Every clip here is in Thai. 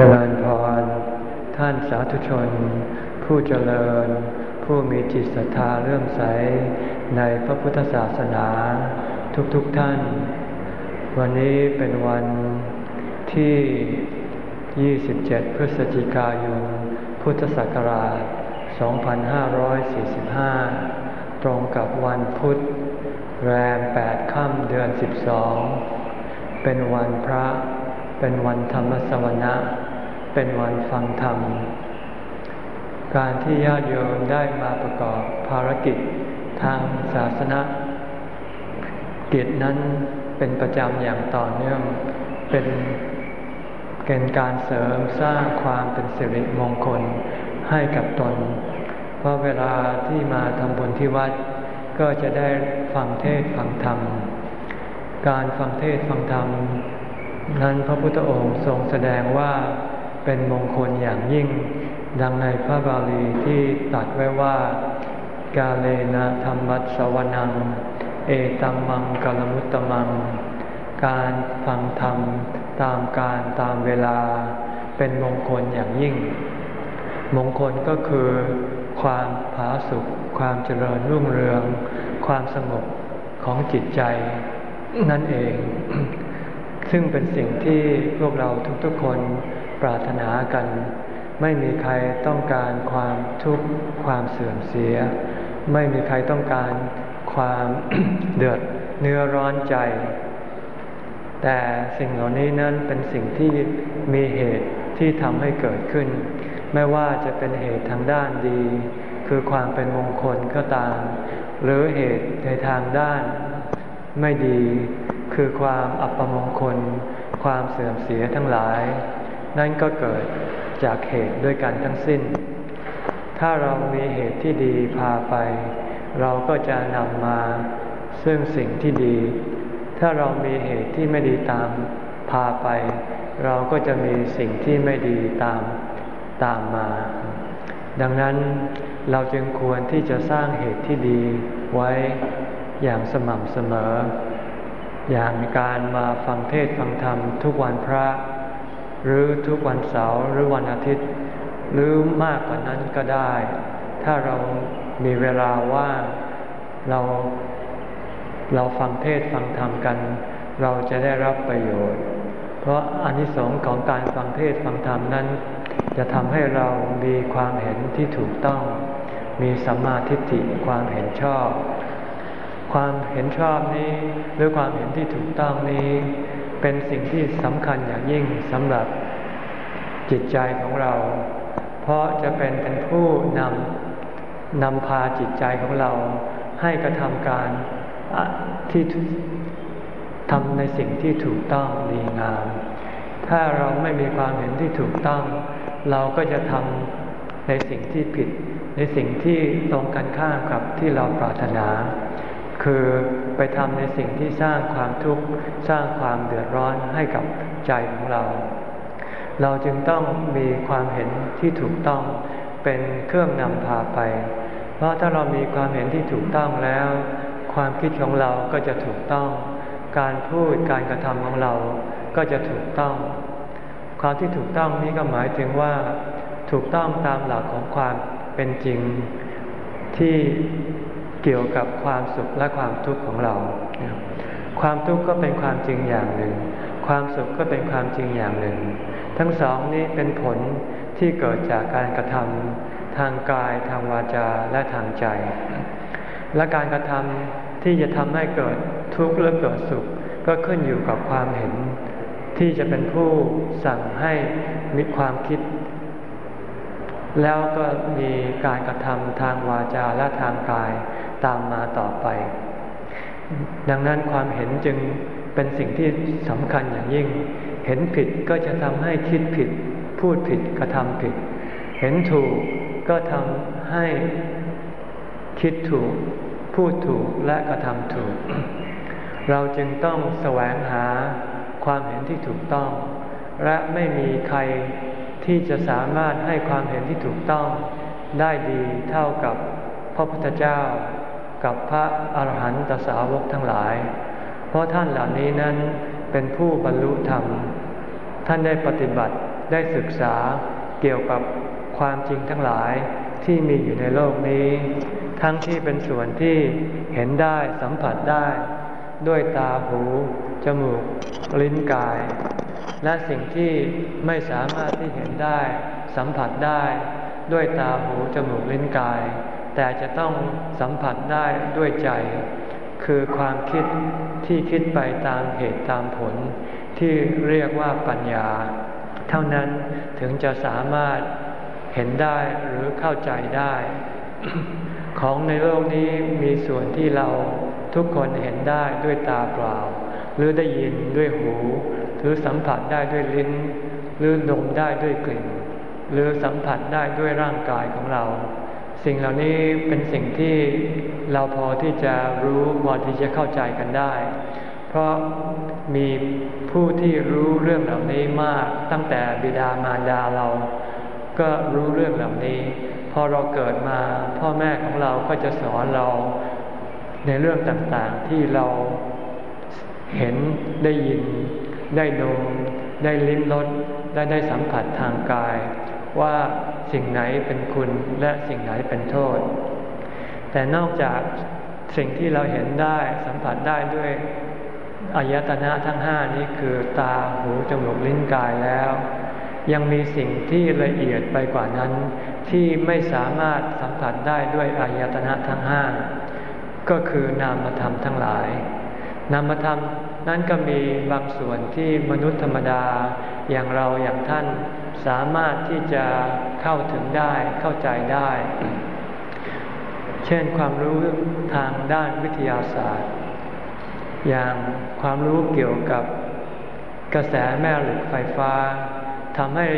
จริญพร ท่านสาธุชน ผู้เจริญ ผู้มีจิตศรัทธาเลื่อมใสในพระพุทธศาสนา ทุกๆทท่าน วันนี้เป็นวันที่ 27 พฤศจิกายน พุทธศักราช 2545 ตรงกับวันพุธ แรม 8 ค่ำเดือน 12 เป็นวันพระเป็นวันธรรมสวนะ เป็นวันฟังธรรม การที่ญาติโยมได้มาประกอบภารกิจทางศาสนากิจนั้นเป็นประจำอย่างต่อเนื่องเป็นเกณฑ์การเสริมสร้างความเป็นสิริมงคลให้กับตน เพราะเวลาที่มาทำบุญที่วัด ก็จะได้ฟังเทศฟังธรรม การฟังเทศฟังธรรม นั้นพระพุทธองค์ทรงแสดงว่า เป็นมงคลอย่างยิ่ง ดังในพระบาลีที่ตัดไว้ว่า กาเลนะธรรมัสวนัง เอตัมมังกลมุตตมัง การฟังธรรมตามการตามเวลา เป็นมงคลอย่างยิ่ง มงคลก็คือความผาสุขความเจริญรุ่งเรือง ความสงบของจิตใจ นั่นเอง ซึ่งเป็นสิ่งที่พวกเราทุกๆคน ปรารถนากัน ไม่มีใครต้องการความทุกข์ความเสื่อมเสีย ไม่มีใครต้องการความเดือดเนื้อร้อนใจ แต่สิ่งเหล่านี้นั้นเป็นสิ่งที่มีเหตุที่ทำให้เกิดขึ้น ไม่ว่าจะเป็นเหตุทางด้านดี คือความเป็นมงคลก็ตาม หรือเหตุในทางด้านไม่ดี คือความอัปมงคล ความเสื่อมเสียทั้งหลาย นั่นก็เกิดจากเหตุด้วยกันทั้งสิ้น ถ้าเรามีเหตุที่ดีพาไป เราก็จะนำมาซึ่งสิ่งที่ดี ถ้าเรามีเหตุที่ไม่ดีตามพาไป เราก็จะมีสิ่งที่ไม่ดีตามตามมา ดังนั้นเราจึงควรที่จะสร้างเหตุที่ดีไว้อย่างสม่ำเสมอ อย่างการมาฟังเทศฟังธรรมทุกวันพระ หรือทุกวันเสาร์หรือวันอาทิตย์ หรือมากกว่านั้นก็ได้ ถ้าเรามีเวลาว่างเราเราฟังเทศฟังธรรมกัน เราจะได้รับประโยชน์ เพราะอานิสงส์ของการฟังเทศฟังธรรมนั้น จะทำให้เรามีความเห็นที่ถูกต้อง มีสัมมาทิฏฐิความเห็นชอบ ความเห็นชอบนี้หรือความเห็นที่ถูกต้องนี้ เป็นสิ่งที่สำคัญอย่างยิ่งสำหรับจิตใจของเรา เพราะจะเป็นเป็นผู้นำนำพาจิตใจของเรา ให้กระทำการที่ทำในสิ่งที่ถูกต้องดีงาม ถ้าเราไม่มีความเห็นที่ถูกต้อง เราก็จะทำในสิ่งที่ผิด ในสิ่งที่ตรงกันข้ามกับที่เราปรารถนา คือไปทำในสิ่งที่สร้างความทุกข์สร้างความเดือดร้อนให้กับใจของเรา เราจึงต้องมีความเห็นที่ถูกต้องเป็นเครื่องนำพาไป เพราะถ้าเรามีความเห็นที่ถูกต้องแล้ว ความคิดของเราก็จะถูกต้อง การพูดการกระทำของเราก็จะถูกต้อง ความที่ถูกต้องนี้ก็หมายถึงว่า ถูกต้องตามหลักของความเป็นจริงที่ กี่ยวกับความสุขและความทุกข์ของเรา ความทุกข์ก็เป็นความจริงอย่างหนึ่ง ความสุขก็เป็นความจริงอย่างหนึ่ง ทั้งสองนี้เป็นผลที่เกิดจากการกระทำทางกายทางวาจาและทางใจ และการกระทำที่จะทำให้เกิดทุกข์หรือเกิดสุข ก็ขึ้นอยู่กับความเห็น ที่จะเป็นผู้สั่งให้มีความคิดแล้วก็มีการกระทำทางวาจาและทางกาย ตามมาต่อไป ดังนั้นความเห็นจึงเป็นสิ่งที่สำคัญอย่างยิ่ง เห็นผิดก็จะทำให้คิดผิด พูดผิดกระทำผิด เห็นถูกก็ทำให้คิดถูก พูดถูกและกระทำถูก เราจึงต้องแสวงหาความเห็นที่ถูกต้อง และไม่มีใครที่จะสามารถให้ความเห็นที่ถูกต้องได้ดีเท่ากับพระพุทธเจ้า กับพระอาหารหันตสาวกทั้งหลาย เพราะท่านเหล่านี้นั้นเป็นผู้บรรลุธรรม ท่านได้ปฏิบัติได้ศึกษาเกี่ยวกับความจริงทั้งหลายที่มีอยู่ในโลกนี้ ทั้งที่เป็นส่วนที่เห็นได้สัมผัสได้ ด้วยตาหู จมูก ลิ้นกาย และสิ่งที่ไม่สามารถที่เห็นได้ สัมผัสได้ ด้วยตาหู จมูก ลิ้นกาย แต่จะต้องสัมผัสได้ด้วยใจ คือความคิดที่คิดไปตามเหตุตามผล ที่เรียกว่าปัญญา เท่านั้นถึงจะสามารถเห็นได้หรือเข้าใจได้ ของในโลกนี้มีส่วนที่เราทุกคนเห็นได้ด้วยตาเปล่า หรือได้ยินด้วยหู หรือสัมผัสได้ด้วยลิ้น หรือดมได้ด้วยกลิ่น หรือสัมผัสได้ด้วยร่างกายของเรา สิ่งเหล่านี้เป็นสิ่งที่เราพอที่จะรู้พอที่จะเข้าใจกันได้ เพราะมีผู้ที่รู้เรื่องเหล่านี้มากตั้งแต่บิดามารดาเรา ก็รู้เรื่องเหล่านี้ พอเราเกิดมาพ่อแม่ของเราก็จะสอนเราในเรื่องต่างๆที่เราเห็นได้ยิน ได้ดมได้ลิ้มรสได้ได้สัมผัสทางกาย ว่า สิ่งไหนเป็นคุณและสิ่งไหนเป็นโทษ แต่นอกจากสิ่งที่เราเห็นได้สัมผัสได้ด้วยอายตนะทั้งห้านี้คือตาหูจมูกลิ้นกายแล้ว ยังมีสิ่งที่ละเอียดไปกว่านั้น ที่ไม่สามารถสัมผัสได้ด้วยอายตนะทั้งห้าก็คือนามธรรมทั้งหลาย นามธรรมนั้นก็มีบางส่วนที่มนุษย์ธรรมดาอย่างเราอย่างท่าน สามารถที่จะเข้าถึงได้เข้าใจได้ เช่นความรู้ทางด้านวิทยาศาสตร์ อย่างความรู้เกี่ยวกับกระแสแม่เหล็กไฟฟ้าทำให้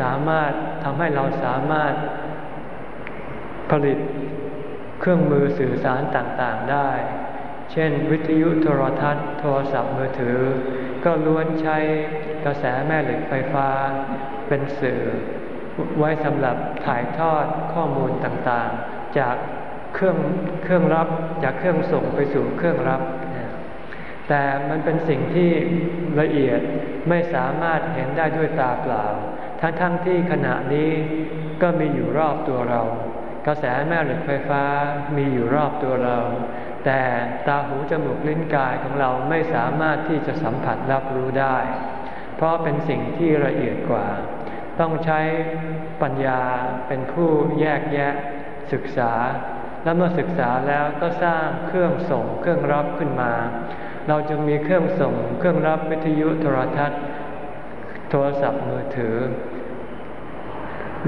สามารถทำให้เราสามารถผลิตเครื่องมือสื่อสารต่างๆได้ เช่น วิทยุโทรทัศน์ โทรศัพท์มือถือ ก็ล้วนใช้ กระแสแม่เหล็กไฟฟ้า เป็นสื่อ ไว้สำหรับถ่ายทอดข้อมูลต่างๆ จากเครื่องเครื่องรับจากเครื่องส่งไปสู่เครื่องรับ แต่มันเป็นสิ่งที่ละเอียดไม่สามารถเห็นได้ด้วยตาเปล่า ทั้งๆทที่ขณะนี้ก็มีอยู่รอบตัวเรา กระแสแม่เหล็กไฟฟ้ามีอยู่รอบตัวเรา แต่ตาหูจมูกลิ้นกายของเราไม่สามารถที่จะสัมผัสรับรู้ได้ เพราะเป็นสิ่งที่ละเอียดกว่า ต้องใช้ปัญญาเป็นผู้แยกแยะศึกษา และเมื่อศึกษาแล้วก็สร้างเครื่องส่งเครื่องรับขึ้นมา เราจึงมีเครื่องส่งเครื่องรับวิทยุโทรทัศน์ โทรศัพท์มือถือ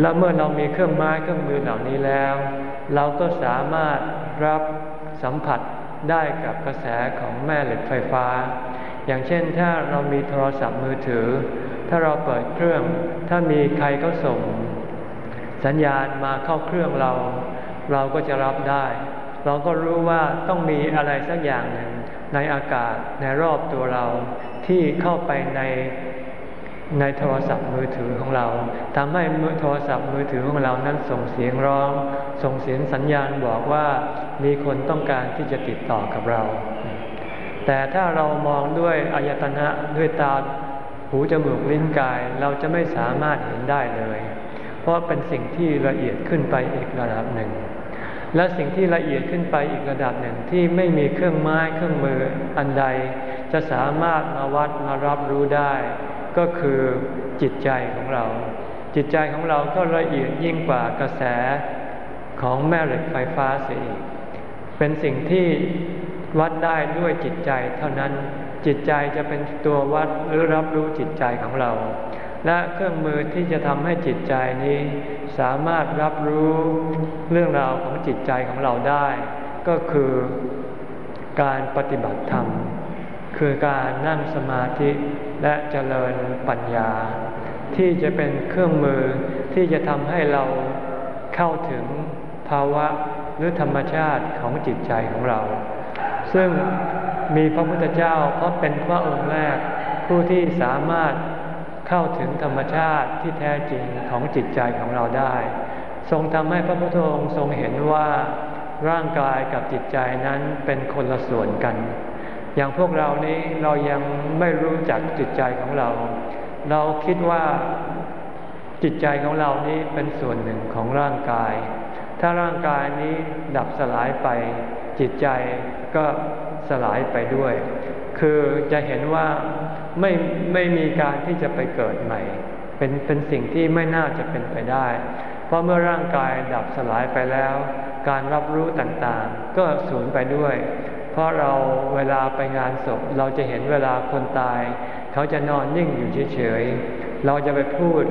และเมื่อเรามีเครื่องไม้เครื่องมือเหล่านี้แล้ว เราก็สามารถรับสัมผัสได้กับกระแสของแม่เหล็กไฟฟ้า อย่างเช่นถ้าเรามีโทรศัพท์มือถือ ถ้าเราเปิดเครื่อง ถ้ามีใครเขาส่ง สัญญาณมาเข้าเครื่องเรา เราก็จะรับได้ เราก็รู้ว่าต้องมีอะไรสักอย่างหนึ่งในอากาศในรอบตัวเราที่เข้าไปในในโทรศัพท์มือถือของเราทำให้มือโทรศัพท์มือถือของเรานั้นส่งเสียงร้อง ส่งเสียงสัญญาณบอกว่ามีคนต้องการที่จะติดต่อกับเรา แต่ถ้าเรามองด้วยอายตนะด้วยตาหูจมูกลิ้นกาย เราจะไม่สามารถเห็นได้เลย เพราะเป็นสิ่งที่ละเอียดขึ้นไปอีกระดับหนึ่ง และสิ่งที่ละเอียดขึ้นไปอีกระดับหนึ่งที่ไม่มีเครื่องไม้เครื่องมืออันใด จะสามารถมาวัดมารับรู้ได้ ก็คือจิตใจของเรา จิตใจของเราก็ละเอียดยิ่งกว่ากระแสของแม่เหล็กไฟฟ้าเสียอีกเป็นสิ่งที่ วัดได้ด้วยจิตใจเท่านั้นจิตใจจะเป็นตัววัดหรือรับรู้จิตใจของเรา และเครื่องมือที่จะทำให้จิตใจนี้ สามารถรับรู้เรื่องราวของจิตใจของเราได้ ก็คือการปฏิบัติธรรม คือการนั่งสมาธิและเจริญปัญญา ที่จะเป็นเครื่องมือที่จะทำให้เราเข้าถึงภาวะหรือธรรมชาติของจิตใจของเรา ซึ่งมีพระพุทธเจ้าเพราะเป็นพระองค์แรก ผู้ที่สามารถเข้าถึงธรรมชาติที่แท้จริงของจิตใจของเราได้ ทรงทำให้พระพุทธองค์ทรงเห็นว่าร่างกายกับจิตใจนั้นเป็นคนละส่วนกัน อย่างพวกเรานี้เรายังไม่รู้จักจิตใจของเรา เราคิดว่าจิตใจของเรานี้เป็นส่วนหนึ่งของร่างกาย ถ้าร่างกายนี้ดับสลายไปจิตใจ ก็สลายไปด้วย คือจะเห็นว่าไม่ไม่มีการที่จะไปเกิดใหม่ เป็นเป็นสิ่งที่ไม่น่าจะเป็นไปได้ เพราะเมื่อร่างกายดับสลายไปแล้ว การรับรู้ต่างๆ ก็สูญไปด้วย เพราะเราเวลาไปงานศพเราจะเห็นเวลาคนตาย เขาจะนอนนิ่งอยู่เฉยๆ เราจะไปพูด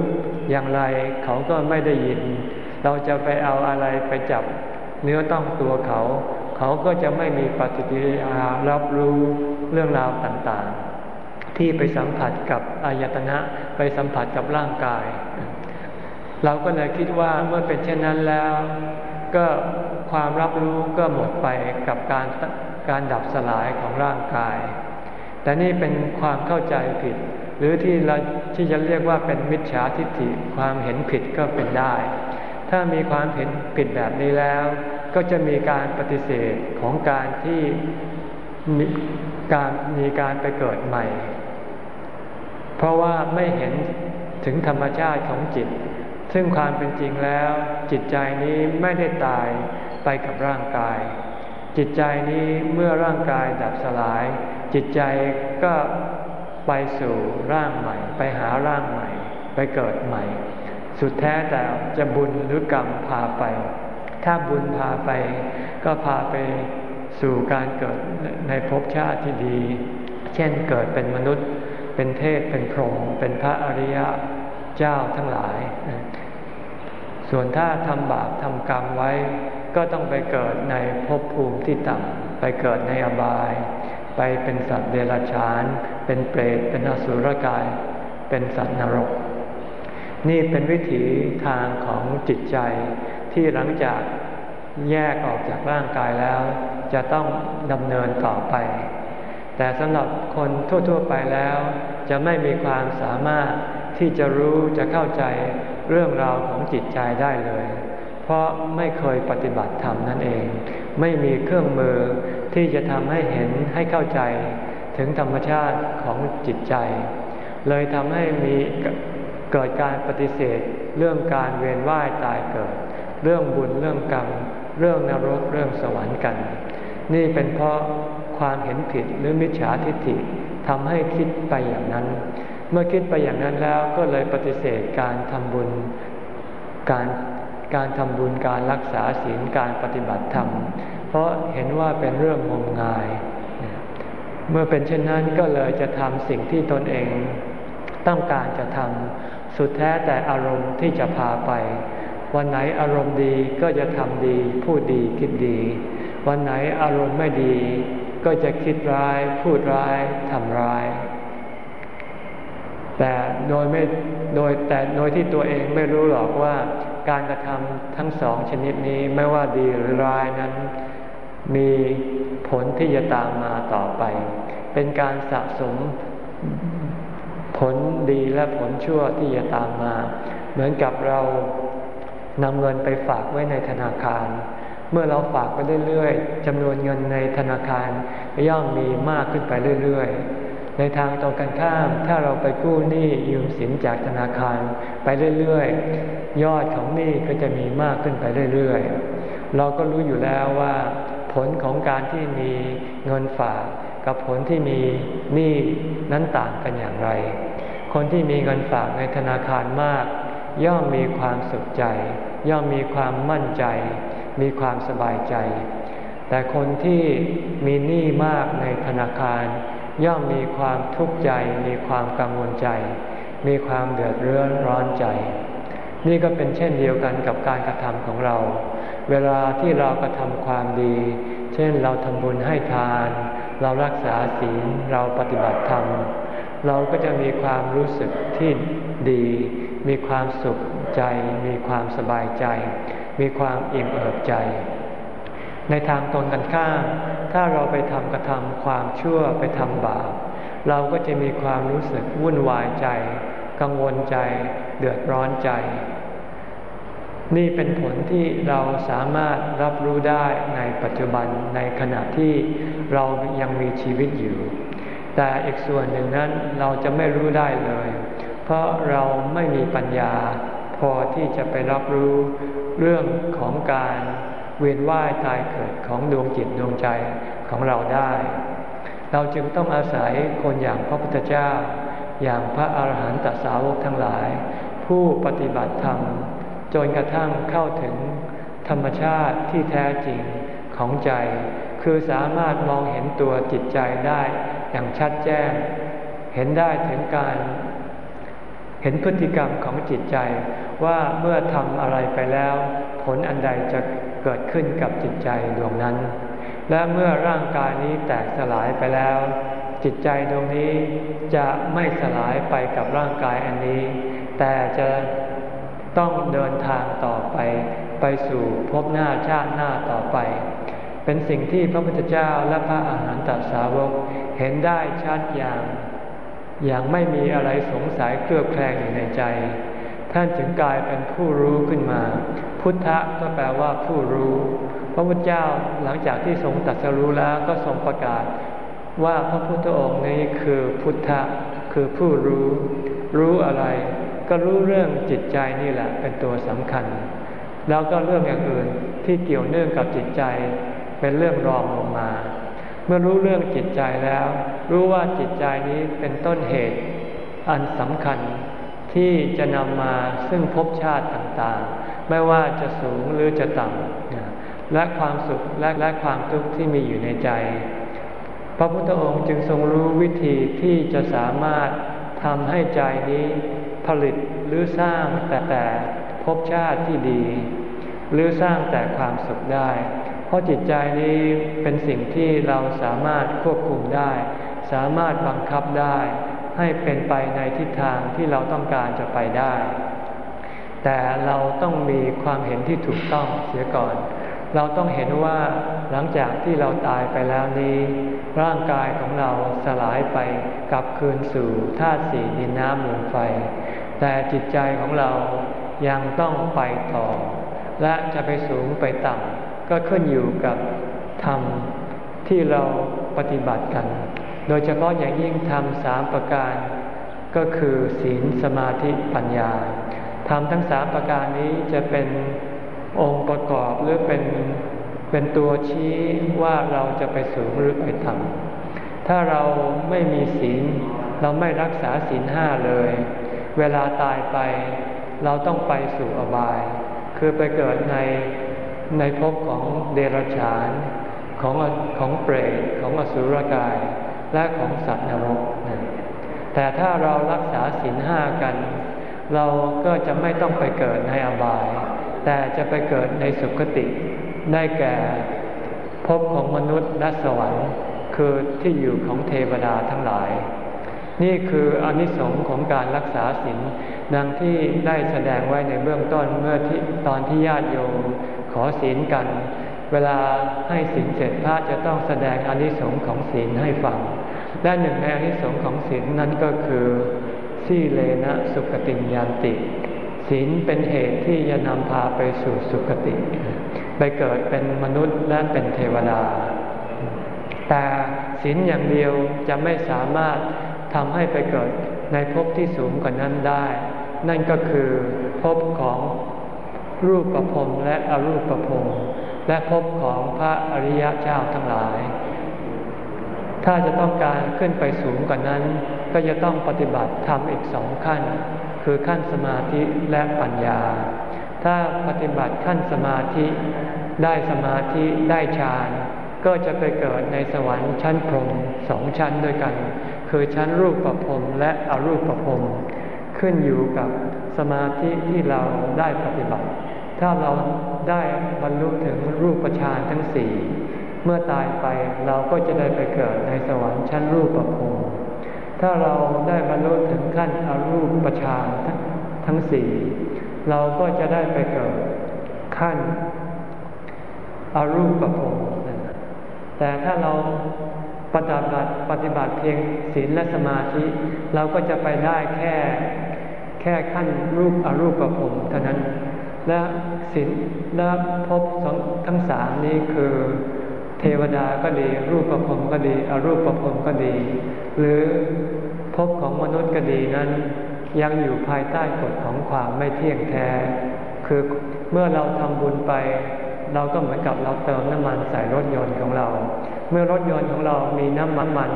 อย่างไรเขาก็ไม่ได้ยิน เราจะไปเอาอะไรไปจับเนื้อต้องตัวเขา เขาก็จะไม่มีปฏิกิริยารับรู้เรื่องราวต่างๆ ที่ไปสัมผัสกับอายตนะไปสัมผัสกับร่างกาย เราก็เลยคิดว่าเมื่อเป็นเช่นนั้นแล้ว ก็ความรับรู้ก็หมดไปกับการการดับสลายของร่างกาย แต่นี่เป็นความเข้าใจผิด หรือที่เราที่จะเรียกว่าเป็นมิจฉาทิฏฐิความเห็นผิดก็เป็นได้ ถ้ามีความเห็นผิดแบบนี้แล้ว ก็จะมีการปฏิเสธของการที่มีการมีการไปเกิดใหม่ เพราะว่าไม่เห็นถึงธรรมชาติของจิต ซึ่งความเป็นจริงแล้วจิตใจนี้ไม่ได้ตายไปกับร่างกาย จิตใจนี้เมื่อร่างกายดับสลาย จิตใจก็ไปสู่ร่างใหม่ ไปหาร่างใหม่ ไปเกิดใหม่ สุดแท้แต่จะบุญหรือกรรมพาไป ถ้าบุญพาไป ก็พาไปสู่การเกิดในภพชาติที่ดี เช่นเกิดเป็นมนุษย์ เป็นเทพ เป็นพรหม เป็นพระอริยะเจ้าทั้งหลาย ส่วนถ้าทำบาปทำกรรมไว้ ก็ต้องไปเกิดในภพภูมิที่ต่ำ ไปเกิดในอบาย ไปเป็นสัตว์เดรัจฉาน เป็นเปรต เป็นอสุรกาย เป็นสัตว์นรก นี่เป็นวิถีทางของจิตใจ ที่หลังจากแยกออกจากร่างกายแล้ว จะต้องดำเนินต่อไป แต่สำหรับคนทั่ว ๆ ไปแล้ว จะไม่มีความสามารถที่จะรู้จะเข้าใจเรื่องราวของจิตใจได้เลย เพราะไม่เคยปฏิบัติธรรมนั่นเอง ไม่มีเครื่องมือที่จะทำให้เห็นให้เข้าใจถึงธรรมชาติของจิตใจ เลยทำให้มีเกิดการปฏิเสธเรื่องการเวียนว่ายตายเกิด เรื่องบุญเรื่องกรรม เรื่องนรกเรื่องสวรรค์กัน นี่เป็นเพราะความเห็นผิดหรือมิจฉาทิฏฐิทำให้คิดไปอย่างนั้น เมื่อคิดไปอย่างนั้นแล้วก็เลยปฏิเสธการทำบุญ การการทำบุญการรักษาศีลการปฏิบัติธรรม เพราะเห็นว่าเป็นเรื่องงมงาย เมื่อเป็นเช่นนั้นก็เลยจะทำสิ่งที่ตนเอง ต้องการจะทำสุดแท้แต่อารมณ์ที่จะพาไป วันไหนอารมณ์ดีก็จะทำดีพูดดีคิดดี วันไหนอารมณ์ไม่ดี ก็จะคิดร้าย พูดร้ายทำร้าย แต่โดยไม่โดยแต่โดยที่ตัวเองไม่รู้หรอกว่าการกระทำทั้งสองชนิดนี้ไม่ว่าดีหรือร้ายนั้น มีผลที่จะตามมาต่อไป เป็นการสะสมผลดีและผลชั่วที่จะตามมา เหมือนกับเรา นำเงินไปฝากไว้ในธนาคาร เมื่อเราฝากไปเรื่อยๆจำนวนเงินในธนาคารย่อมมีมากขึ้นไปเรื่อยๆ ในทางตรงกันข้าม ถ้าเราไปกู้หนี้ยืมสินจากธนาคาร ไปเรื่อยๆ ยอดของหนี้ก็จะมีมากขึ้นไปเรื่อยๆ เราก็รู้อยู่แล้วว่า ผลของการที่มีเงินฝากกับผลที่มีหนี้นั้นต่างกันอย่างไร คนที่มีเงินฝากในธนาคารมาก ย่อมมีความสุขใจ ย่อมมีความมั่นใจ มีความสบายใจ แต่คนที่มีหนี้มากในธนาคาร ย่อมมีความทุกข์ใจ มีความกังวลใจ มีความเดือดร้อนร้อนใจ นี่ก็เป็นเช่นเดียวกันกับการกระทำของเรา เวลาที่เรากระทำความดี เช่นเราทำบุญให้ทาน เรารักษาศีล เราปฏิบัติธรรมเราก็จะมีความรู้สึกที่ดี มีความสุข ใจ มีความสบายใจ มีความอิ่มเอิบใจ ในทางตรงกันข้ามถ้าเราไปทำกระทำความชั่วไปทำบาปเราก็จะมีความรู้สึกวุ่นวายใจ กังวลใจ เดือดร้อนใจ นี่เป็นผลที่เราสามารถรับรู้ได้ในปัจจุบันในขณะที่เรายังมีชีวิตอยู่ แต่อีกส่วนหนึ่งนั้นเราจะไม่รู้ได้เลย เพราะเราไม่มีปัญญา พอที่จะไปรับรู้เรื่องของการเวียนว่ายตายเกิดของดวงจิตดวงใจของเราได้ เราจึงต้องอาศัยคนอย่างพระพุทธเจ้า อย่างพระอาหารหันตสาวกทั้งหลาย ผู้ปฏิบัติธรรม จนกระทั่งเข้าถึงธรรมชาติที่แท้จริงของใจ คือสามารถมองเห็นตัวจิตใจได้อย่างชัดแจ้ง เห็นได้ถึงการ เห็นพฤติกรรมของจิตใจว่าเมื่อทำอะไรไปแล้ว ผลอันใดจะเกิดขึ้นกับจิตใจดวงนั้น และเมื่อร่างกายนี้แตกสลายไปแล้ว จิตใจดวงนี้จะไม่สลายไปกับร่างกายอันนี้ แต่จะต้องเดินทางต่อไป ไปสู่ภพหน้าชาติหน้าต่อไป เป็นสิ่งที่พระพุทธเจ้าและพระอาหารหันตสาวกเห็นได้ชัดอย่าง อย่างไม่มีอะไรสงสัยเครือบแคลงอยู่ในใจ ท่านจึงกลายเป็นผู้รู้ขึ้นมา พุทธะก็แปลว่าผู้รู้ พระพุทธเจ้าหลังจากที่ทรงตัดสรู้แล้วก็ทรงประกาศ ว่าพระพุทธองค์นี้คือพุทธะคือผู้รู้ รู้อะไร ก็รู้เรื่องจิตใจนี่แหละเป็นตัวสำคัญ แล้วก็เรื่องอย่างอื่นที่เกี่ยวเนื่องกับจิตใจ เป็นเรื่องรองลงมา มื่อรู้เรื่องจิตใจแล้ว รู้ว่าจิตใจนี้เป็นต้นเหตุ อันสำคัญที่จะนำมาซึ่งภพชาติต่างๆ ไม่ว่าจะสูงหรือจะต่ำและความสุขและและความทุกข์ที่มีอยู่ในใจ พระพุทธองค์จึงทรงรู้วิธีที่จะสามารถทำให้ใจนี้ผลิตหรือสร้างแต่แต่ภพชาติที่ดี หรือสร้างแต่ความสุขได้ เพราะจิตใจนี้เป็นสิ่งที่เราสามารถควบคุมได้ สามารถบังคับได้ ให้เป็นไปในทิศทางที่เราต้องการจะไปได้ แต่เราต้องมีความเห็นที่ถูกต้องเสียก่อน เราต้องเห็นว่าหลังจากที่เราตายไปแล้วนี้ ร่างกายของเราสลายไปกลับคืนสู่ธาตุสี่ดินน้ำลมไฟ แต่จิตใจของเรายังต้องไปต่อ และจะไปสูงไปต่ำ ก็ขึ้นอยู่กับธรรมที่เราปฏิบัติกัน โดยเฉพาะอย่างยิ่งธรรมสามประการ ก็คือศีลสมาธิปัญญาธรรมทั้งสามประการนี้จะเป็นองค์ประกอบหรือเป็นเป็นตัวชี้ว่าเราจะไปสูงหรือไปต่ำถ้าเราไม่มีศีล เราไม่รักษาศีลห้าเลย เวลาตายไป เราต้องไปสู่อบาย คือไปเกิดใน ในภพของเดรัจฉานของของเปรตของอสุรกาย และของสัตว์นรก แต่ถ้าเรารักษาศีลห้ากัน เราก็จะไม่ต้องไปเกิดในอบาย แต่จะไปเกิดในสุคติ ได้แก่ภพของมนุษย์และสวรรค์ คือที่อยู่ของเทวดาทั้งหลาย นี่คืออนิสงค์ของการรักษาศีลดังที่ได้แสดงไว้ในเบื้องต้นเมื่อที่ตอนที่ญาติโยม อศีลกัน เวลาให้ศีลเสร็จพระจะต้องแสดงอนิสงค์ของศีลให้ฟังและหนึ่งในอนิสงค์ของศีลนั้นก็คือสีเลนะสุขติยานติศีลเป็นเหตุที่จะนำพาไปสู่สุคติ ไปเกิดเป็นมนุษย์และเป็นเทวดา แต่ศีลอย่างเดียวจะไม่สามารถทำให้ไปเกิดในภพที่สูงกว่านั้นได้ นั่นก็คือภพของ รูปประพรมและอรูปประพรมและภพของพระอริยเจ้าทั้งหลาย ถ้าจะต้องการขึ้นไปสูงกว่านั้น ก็จะต้องปฏิบัติทำอีกสองขั้น คือขั้นสมาธิและปัญญา ถ้าปฏิบัติขั้นสมาธิได้สมาธิได้ฌานก็จะไปเกิดในสวรรค์ชั้นพรหมสองชั้นด้วยกัน คือชั้นรูปประพรมและอรูปประพรมขึ้นอยู่กับสมาธิที่เราได้ปฏิบัติ ถ้าเราได้บรรลุถึงรูปฌานทั้งสี่เมื่อตายไปเราก็จะได้ไปเกิดในสวรรค์ชั้นรูปประพงถ้าเราได้บรรลุถึงขั้นอรูปฌานทั้งสี่เราก็จะได้ไปเกิดขั้นอรูปประพงแต่ถ้าเราปฏิบัติปฏิบัติเพียงศีลและสมาธิ เราก็จะไปได้แค่แค่ขั้นรูปอรูปประพรมเท่านั้น และศีลและภพทั้งสามนี้คือ เทวดาก็ดี รูปประพรมก็ดี อรูปประพรมก็ดี หรือภพของมนุษย์ก็ดีนั้น ยังอยู่ภายใต้กฎของความไม่เที่ยงแท้ คือเมื่อเราทำบุญไป เราก็เหมือนกับเราเติมน้ำมันใส่รถยนต์ของเรา เมื่อรถยนต์ของเรามีน้ำมันมัน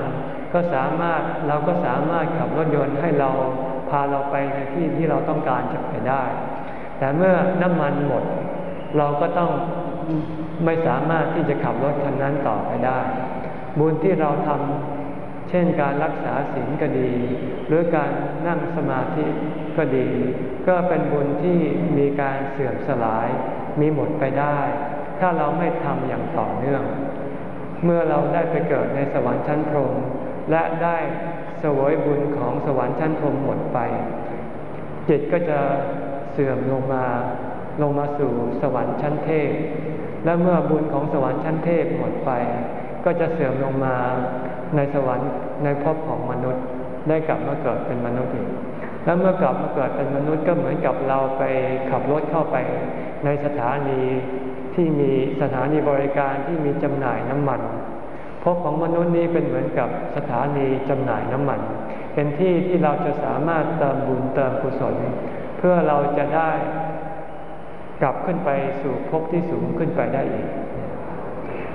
ก็สามารถเราก็สามารถขับรถยนต์ให้เราพาเราไปในที่ที่เราต้องการจะไปได้ แต่เมื่อน้ำมันหมด เราก็ต้องไม่สามารถที่จะขับรถคันนั้นต่อไปได้ บุญที่เราทำเช่นการรักษาศีลก็ดี หรือการนั่งสมาธิก็ดี ก็เป็นบุญที่มีการเสื่อมสลายมีหมดไปได้ ถ้าเราไม่ทำอย่างต่อเนื่อง เมื่อเราได้ไปเกิดในสวรรค์ชั้นพรหมและได้สวยบุญของสวรรค์ชั้นพรหมหมดไป จิตก็จะ เสื่อมลงมาลงมาสู่สวรรค์ชั้นเทพ และเมื่อบุญของสวรรค์ชั้นเทพหมดไป ก็จะเสื่อมลงมาในสวรรค์ในภพของมนุษย์ ได้กลับมาเกิดเป็นมนุษย์อีก และเมื่อกลับมาเกิดเป็นมนุษย์ก็เหมือนกับเราไปขับรถเข้าไป ในสถานีที่มีสถานีบริการที่มีจำหน่ายน้ำมันภพของมนุษย์นี้เป็นเหมือนกับสถานีจำหน่ายน้ำมัน เป็นที่ที่เราจะสามารถเติมบุญเติมกุศล พื่อเราจะได้กลับขึ้นไปสู่ภพที่สูงขึ้นไปได้อีก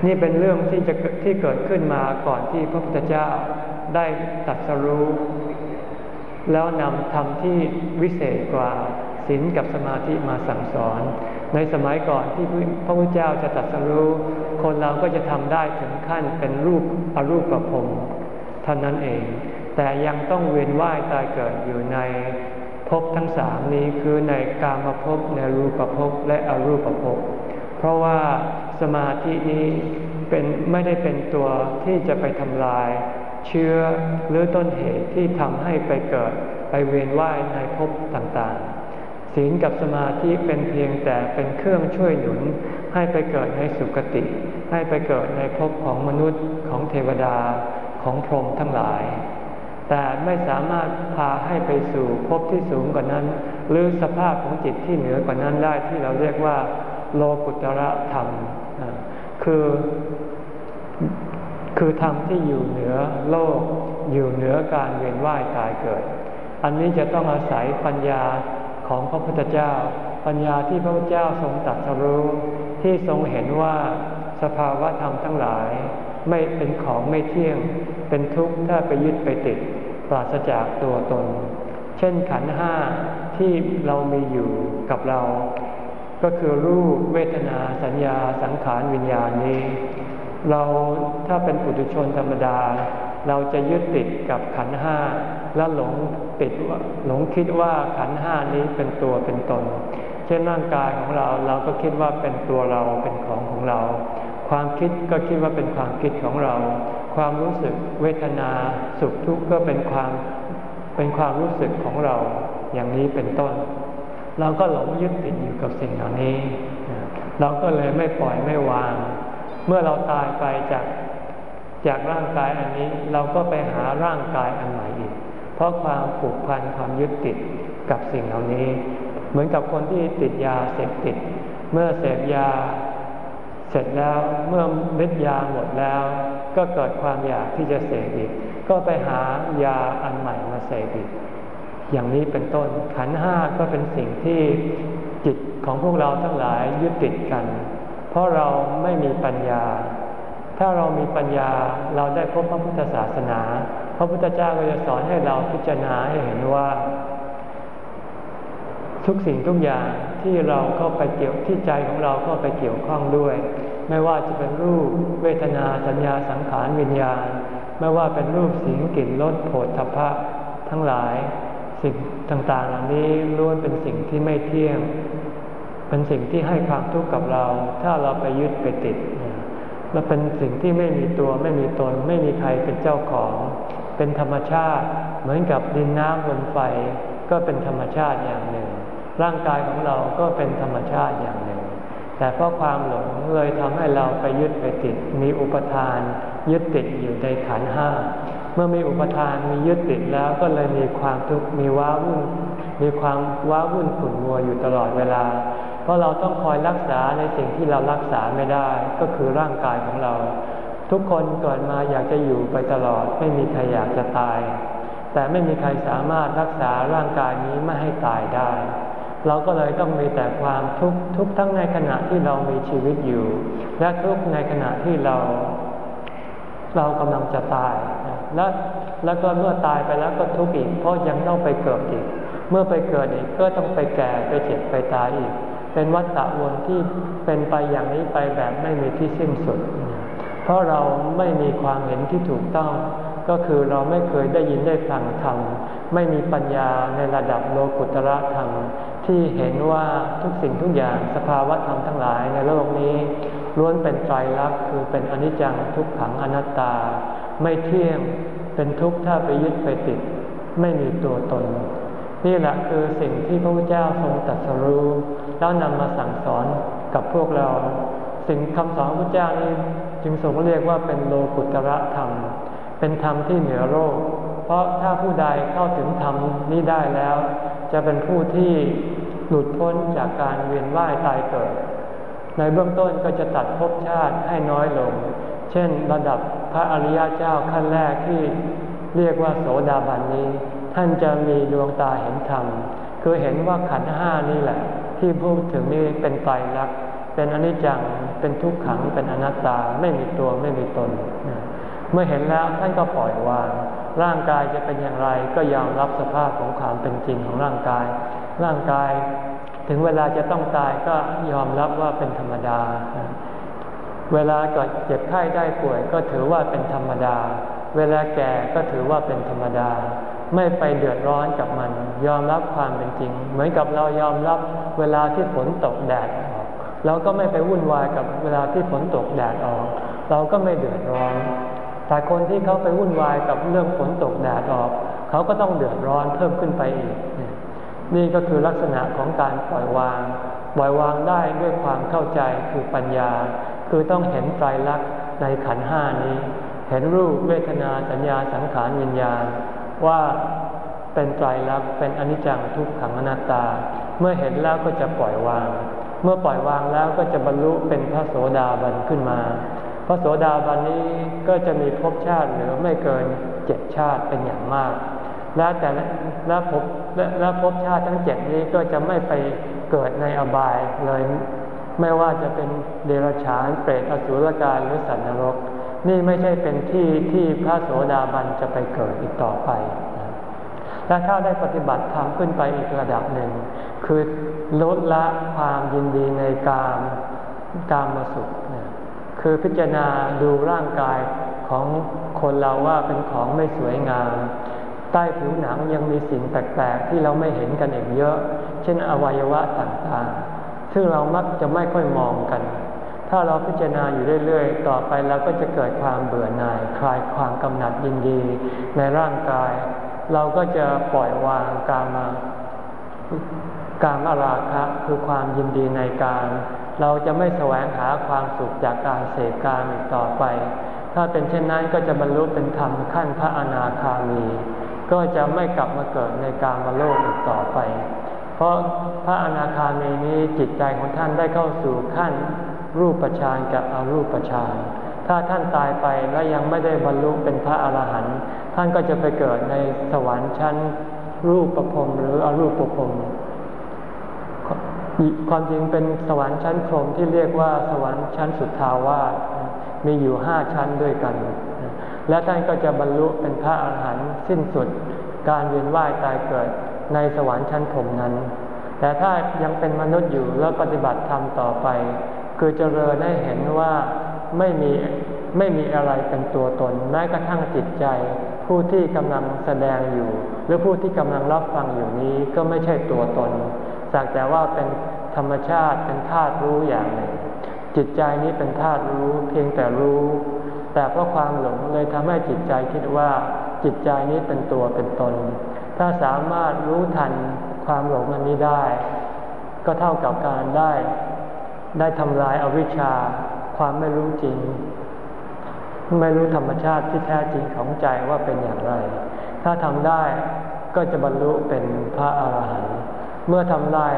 นี่เป็นเรื่องที่จะที่เกิดขึ้นมาก่อนที่พระพุทธเจ้าได้ตัดสรู้ แล้วนำธรรมที่วิเศษกว่าศีลกับสมาธิมาสั่งสอน ในสมัยก่อนที่พระพุทธเจ้าจะตัดสรู้ คนเราก็จะทำได้ถึงขั้นเป็นรูปอรูปประพรมเท่านั้นเอง แต่ยังต้องเวียนว่ายตายเกิดอยู่ใน ภพทั้งสามนี้คือในกามภพในรูปภพและอรูปภพ เพราะว่าสมาธินี้เป็นไม่ได้เป็นตัวที่จะไปทำลาย เชื้อหรือต้นเหตุที่ทำให้ไปเกิดไปเวียนว่ายในภพต่างๆ ศีลกับสมาธิเป็นเพียงแต่เป็นเครื่องช่วยหนุน ให้ไปเกิดในสุคติ ให้ไปเกิดในภพของมนุษย์ของเทวดาของพรหมทั้งหลาย แต่ไม่สามารถพาให้ไปสู่ภพที่สูงกว่านั้น หรือสภาพของจิตที่เหนือกว่านั้นได้ที่เราเรียกว่า โลกุตระธรรม คือคือธรรมที่อยู่เหนือโลก อยู่เหนือการเวียนว่ายตายเกิด อันนี้จะต้องอาศัยปัญญาของพระพุทธเจ้า ปัญญาที่พระพุทธเจ้าทรงตัดสรู้ที่ทรงเห็นว่าสภาวะธรรมทั้งหลาย ไม่เป็นของไม่เที่ยง เป็นทุกข์ถ้าไปยึดไปติด ปราศจากตัวตน เช่นขันห้าที่เรามีอยู่กับเรา ก็คือรูปเวทนาสัญญาสังขารวิญญาณนี้ เราถ้าเป็นปุถุชนธรรมดา เราจะยึดติดกับขันห้าและหลงติดหลงคิดว่าขันห้านี้เป็นตัวเป็นตน เช่นร่างกายของเราเราก็คิดว่าเป็นตัวเราเป็นของของเรา ความคิดก็คิดว่าเป็นความคิดของเรา ความรู้สึกเวทนาสุขทุกข์ก็เป็นความเป็นความรู้สึกของเราอย่างนี้เป็นต้น เราก็หลงยึดติดอยู่กับสิ่งเหล่านี้ เราก็เลยไม่ปล่อยไม่วาง เมื่อเราตายไปจากจากร่างกายอันนี้ เราก็ไปหาร่างกายอันใหม่อีก เพราะความผูกพันความยึดติดกับสิ่งเหล่านี้ เหมือนกับคนที่ติดยาเสพติด เมื่อเสพยา เสร็จแล้วเมื่อเม็ดยาหมดแล้ว ก็เกิดความอยากที่จะเสพอีก ก็ไปหายาอันใหม่มาเสพอีก อย่างนี้เป็นต้นขันห้าก็เป็นสิ่งที่จิตของพวกเราทั้งหลายยึดติดกัน เพราะเราไม่มีปัญญา ถ้าเรามีปัญญาเราได้พบพระพุทธศาสนา พระพุทธเจ้าก็จะสอนให้เราพิจารณาให้เห็นว่าทุกสิ่งทุกอย่างที่เราเข้าไปเกี่ยวที่ใจของเราเข้าไปเกี่ยวข้องด้วย ไม่ว่าจะเป็นรูปเวทนาสัญญาสังขารวิญญาณ ไม่ว่าเป็นรูปสีกลิ่นรสโผฏฐพะทั้งหลายสิ่งต่างๆเหล่านี้ล้วนเป็นสิ่งที่ไม่เที่ยง เป็นสิ่งที่ให้ความทุกข์กับเรา ถ้าเราไปยึดไปติดและเป็นสิ่งที่ไม่มีตัวไม่มีตน ไม่มีใครเป็นเจ้าของ เป็นธรรมชาติ เหมือนกับดินน้ำลมไฟ ก็เป็นธรรมชาติอย่างหนึ่ง ร่างกายของเราก็เป็นธรรมชาติอย่างหนึ่ง แต่เพราะความหลงเลยทำให้เราไปยึดไปติด มีอุปทาน ยึดติดอยู่ในขันห้า เมื่อมีอุปทานมียึดติดแล้วก็เลยมีความทุกข์มีว้าวุ่น มีความว้าวุ่นขุ่นมัวอยู่ตลอดเวลา เพราะเราต้องคอยรักษาในสิ่งที่เรารักษาไม่ได้ ก็คือร่างกายของเรา ทุกคนเกิดมาอยากจะอยู่ไปตลอด ไม่มีใครอยากจะตายแแต่ไม่มีใครสามารถรักษาร่างกายนี้ไม่ให้ตายได้ เราก็เลยต้องมีแต่ความทุกข์ทุกทั้งในขณะที่เรามีชีวิตอยู่ และทุกในขณะที่เรา เรากำลังจะตายและแล้วก็เมื่อตายไปแล้วก็ทุกข์อีก เพราะยังต้องไปเกิดอีก เมื่อไปเกิดอีกก็ต้องไปแก่ไปเจ็บไปตายอีก เป็นวัฏฏะวนที่เป็นไปอย่างนี้ไปแบบไม่มีที่สิ้นสุด เพราะเราไม่มีความเห็นที่ถูกต้อง ก็คือเราไม่เคยได้ยินได้ฟังธรรม ไม่มีปัญญาในระดับโลกุตระธรรม ที่เห็นว่าทุกสิ่งทุกอย่างสภาวะธรรมทั้งหลายในโลกนี้ล้วนเป็นไตรลักษณ์คือเป็นอนิจจังทุกขังอนัตตา ไม่เที่ยงเป็นทุกข์ถ้าไปยึดไปติด ไม่มีตัวตน นี่แหละคือสิ่งที่พระพุทธเจ้าทรงตรัสรู้แล้วนำมาสั่งสอนกับพวกเรา สิ่งคำสอนพระพุทธเจ้านี้จึงทรงเรียกว่าเป็นโลกุตระธรรม เป็นธรรมที่เหนือโลก เพราะถ้าผู้ใดเข้าถึงธรรมนี้ได้แล้ว จะเป็นผู้ที่หลุดพ้นจากการเวียนว่ายตายเกิด ในเบื้องต้นก็จะตัดภพชาติให้น้อยลง เช่นระดับพระอริยเจ้าขั้นแรกที่เรียกว่าโสดาบันนี้ ท่านจะมีดวงตาเห็นธรรม คือเห็นว่าขันห้านี่แหละ ที่พูดถึงนี่เป็นไตรลักษณ์เป็นอนิจจังเป็นทุกขังเป็นอนัตตาไม่มีตัวไม่มีตน เมื่อเห็นแล้วท่านก็ปล่อยวาง ร่างกายจะเป็นอย่างไรก็ยอมรับสภาพของความเป็นจริงของร่างกาย ร่างกายถึงเวลาจะต้องตายก็ยอมรับว่าเป็นธรรมดา เวลากิดเจ็บไข้ได้ป่วยก็ถือว่าเป็นธรรมดา เวลาแก่ก็ถือว่าเป็นธรรมดา ไม่ไปเดือดร้อนกับมัน ยอมรับความเป็นจริง เหมือนกับเรายอมรับเวลาที่ฝนตกแดดออก เราก็ไม่ไปวุ่นวายกับเวลาที่ฝนตกแดดออก เราก็ไม่เดือดร้อน แต่คนที่เขาไปวุ่นวายกับเรื่องฝนตกแดดออก เขาก็ต้องเดือดร้อนเพิ่มขึ้นไปอีก นี่ก็คือลักษณะของการปล่อยวาง ปล่อยวางได้ด้วยความเข้าใจคือปัญญา คือต้องเห็นไตรลักษณ์ในขันห้านี้ เห็นรูปเวทนาสัญญาสังขารวิญญาณ ว่าเป็นไตรลักษณ์เป็นอนิจจังทุกขังอนัตตา เมื่อเห็นแล้วก็จะปล่อยวาง เมื่อปล่อยวางแล้วก็จะบรรลุเป็นพระโสดาบันขึ้นมา ระโสดาบันนี้ก็จะมีภพชาติเหลือไม่เกินเจ็ดชาติเป็นอย่างมาก และแต่และภพและภพชาติทั้งเจ็ดนี้ก็จะไม่ไปเกิดในอบายเลย ไม่ว่าจะเป็นเดรัจฉานเปรตอสุรกายหรือสัตว์นรก นี่ไม่ใช่เป็นที่ที่พระโสดาบันจะไปเกิดอีกต่อไปและถ้าได้ปฏิบัติธรรมขึ้นไปอีกระดับหนึ่ง คือลดละความยินดีในกามกามมาสุข คือพิจารณาดูร่างกายของคนเราว่าเป็นของไม่สวยงาม ใต้ผิวหนังยังมีสิ่งแปลกๆที่เราไม่เห็นกันอีกเยอะ เช่นอวัยวะต่างๆ ซึ่งเรามักจะไม่ค่อยมองกัน ถ้าเราพิจารณาอยู่เรื่อยๆ ต่อไปเราก็จะเกิดความเบื่อหน่าย คลายความกำหนัดยินดีในร่างกาย เราก็จะปล่อยวางการมาการอาราคะคือความยินดีในการ เราจะไม่แสวงหาความสุขจากการเสพการอีกต่อไป ถ้าเป็นเช่นนั้นก็จะบรรลุเป็นธรรมขั้นพระอนาคามี ก็จะไม่กลับมาเกิดในการมาโลกอีกต่อไป เพราะพระอนาคามีนี้จิตใจของท่านได้เข้าสู่ขั้นรูปฌานกับอรูปฌานถ้าท่านตายไปและยังไม่ได้บรรลุเป็นพระอรหันต์ท่านก็จะไปเกิดในสวรรค์ชั้นรูปประพรมหรืออรูปประพรม ความจริงเป็นสวรรค์ชั้นพรหมที่เรียกว่าสวรรค์ชั้นสุดทาวาสมีอยู่ห้าชั้นด้วยกัน และท่านก็จะบรรลุเป็นพระอาหารหันต์สิ้นสุด การเวียนว่ายตายเกิดในสวรรค์ชั้นผมนั้น แต่ถ้ายังเป็นมนุษย์อยู่แล้วปฏิบัติธรรมต่อไป คือเจริญให้เห็นว่าไม่มีไม่มีอะไรเป็นตัวตนแม้กระทั่งจิตใจ ผู้ที่กำลังแสดงอยู่ หรือผู้ที่กำลังรับฟังอยู่นี้ก็ไม่ใช่ตัวตน สักแต่ว่าเป็นธรรมชาติเป็นธาตุรู้อย่างหนึ่ง จิตใจนี้เป็นธาตุรู้เพียงแต่รู้ แต่เพราะความหลงเลยทำให้จิตใจคิดว่าจิตใจนี้เป็นตัวเป็นตน ถ้าสามารถรู้ทันความหลงอันนี้ได้ ก็เท่ากับการได้ ได้ทำลายอาวิชชาความไม่รู้จริง ไม่รู้ธรรมชาติที่แท้จริงของใจว่าเป็นอย่างไร ถ้าทำได้ก็จะบรรลุเป็นพระอาหารหันต์ เมื่อทำลาย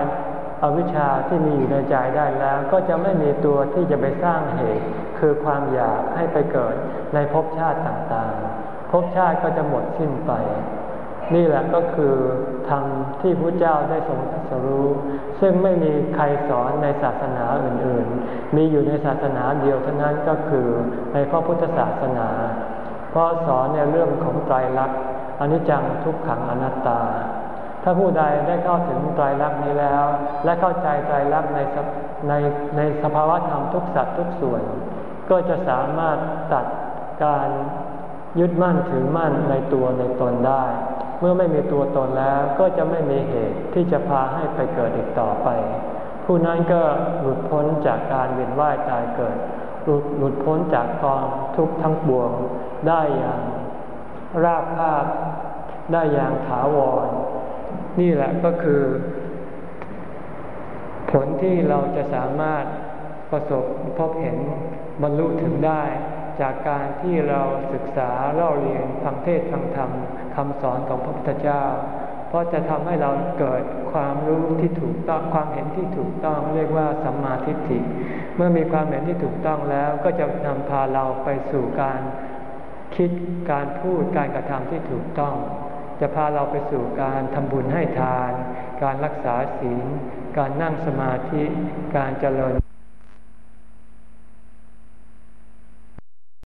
อวิชชาที่มีอยู่ในใจได้แล้ว ก็จะไม่มีตัวที่จะไปสร้างเหตุ คือความอยากให้ไปเกิดในภพชาติต่างๆภพชาติก็จะหมดสิ้นไป นี่แหละก็คือธรรมที่พระเจ้าได้ทรงตรัสรู้ ซึ่งไม่มีใครสอนในศาสนาอื่นๆ มีอยู่ในศาสนาเดียวเท่านั้นก็คือในพระพุทธศาสนาเพราะสอนในเรื่องของไตรลักษณ์อนิจจังทุกขังอนัตตา ถ้าผู้ใดได้เข้าถึงไตรลักษณ์นี้แล้ว และเข้าใจไตรลักษณ์ในในในสภาวะธรรมทุกสัตว์ทุกส่วน ก็จะสามารถตัดการยึดมั่นถือมั่นในตัวในตนได้ เมื่อไม่มีตัวตนแล้วก็จะไม่มีเหตุที่จะพาให้ไปเกิดอีกต่อไป ผู้นั้นก็หลุดพ้นจากการเวียนว่ายตายเกิด หลุดหลุดพ้นจากกองทุกข์ทั้งปวงได้อย่างราบคาบได้อย่างถาวร นี่แหละก็คือ ผลที่เราจะสามารถประสบพบเห็นบรรลุถึงได้ จากการที่เราศึกษาเล่าเรียนฟังเทศฟังธรรมคำสอนของพระพุทธเจ้า เพราะจะทำให้เราเกิดความรู้ที่ถูกต้องความเห็นที่ถูกต้องเรียกว่าสัมมาทิฏฐิ เมื่อมีความเห็นที่ถูกต้องแล้วก็จะนำพาเราไปสู่การคิดการพูดการกระทำที่ถูกต้อง จะพาเราไปสู่การทำบุญให้ทาน การรักษาศีล การนั่งสมาธิ การเจริญ